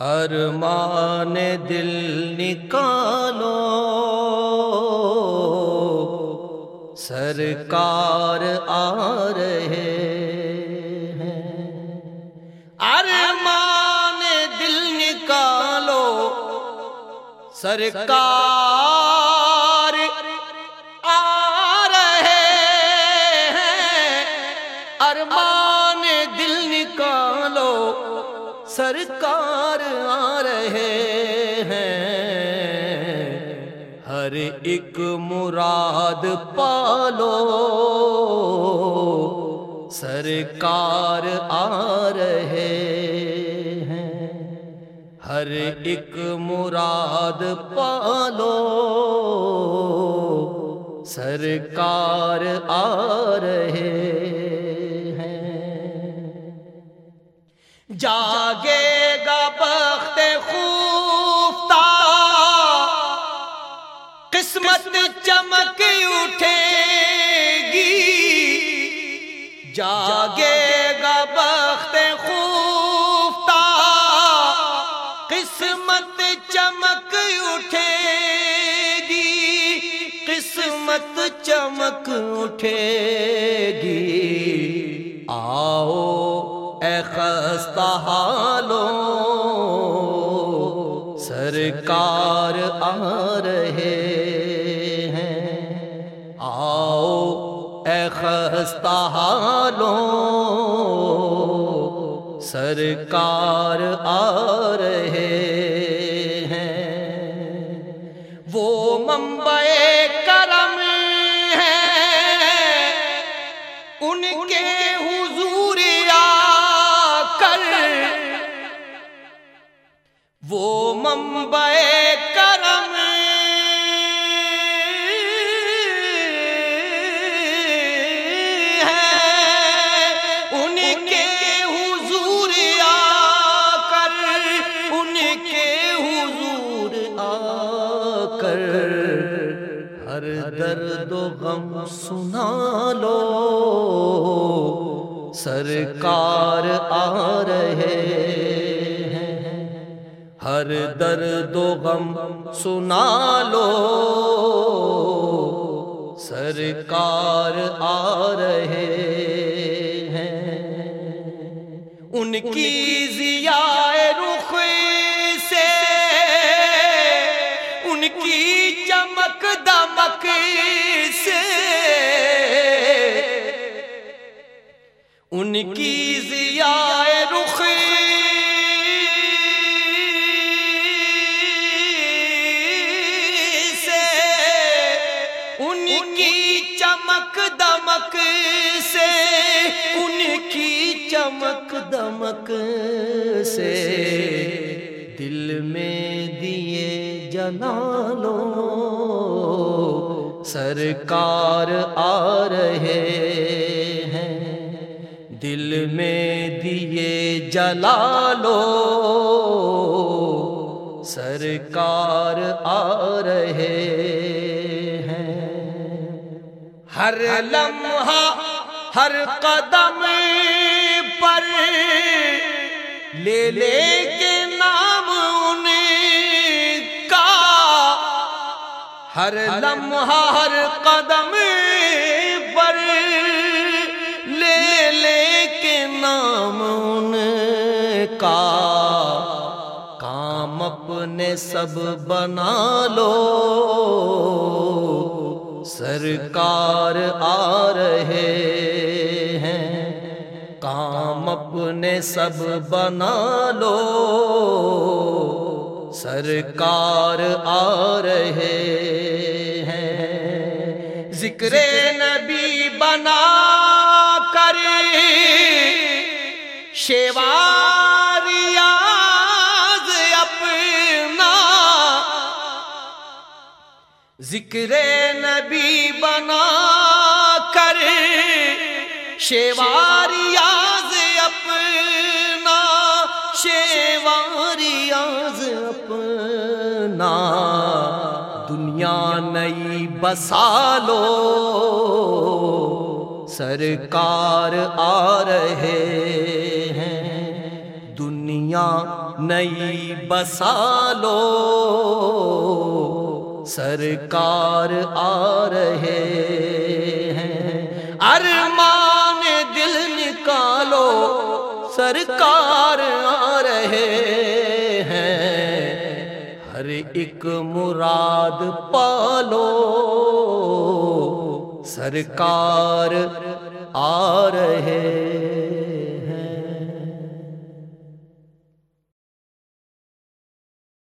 ارمان دل نکالو۔ سرکار آ رہے ہیں۔ ارمان دل نکالو۔ سرکار سرکار آ رہے ہیں۔ ہر ایک مراد پالو۔ سرکار آ رہے ہیں۔ ہر ایک مراد پالو۔ سرکار آ رہے جاگے بخت خوفتا قسمت چمک اٹھے گی، قسمت چمک اٹھے گی۔ آؤ اے خستہ حالوں، سرکار آ رہے ہیں۔ آؤ اے خستہ حالوں سرکار آ رہے درد و غم سنا لو۔ سرکار آ رہے ہر درد و غم سنا لو۔ سرکار آ رہے ہیں۔ ان کی چمک دمک سے۔ ان کی ضیا رخ۔ چمک دمک سے۔ ان کی چمک دمک سے۔ دل میں دیے جلا لو سرکار آ رہے ہیں۔ دل میں دیے جلا لو سرکار آ رہے ہیں۔ ہر لمحہ، ہر قدم پر لے لے کے نام ان کا ہر لمحہ ہر قدم پر لے لے کے نام ان کا کام اپنے سب بنا لو۔ سرکار آ رہے اپنے سب بنا لو۔ سرکار آ رہے ہیں۔ ذکر نبی بنا کر۔ شیواریا ذکر نبی بنا کر۔ شیواریاز اپنا شیواریاز اپنا دنیا نئی بسا لو۔ سرکار آ رہے ہیں۔ دنیا نئی بسا لو۔ سرکار آ رہے ہیں۔ ارمان سرکار آ رہے ہیں۔ ہر ایک مراد پالو۔ سرکار آ رہے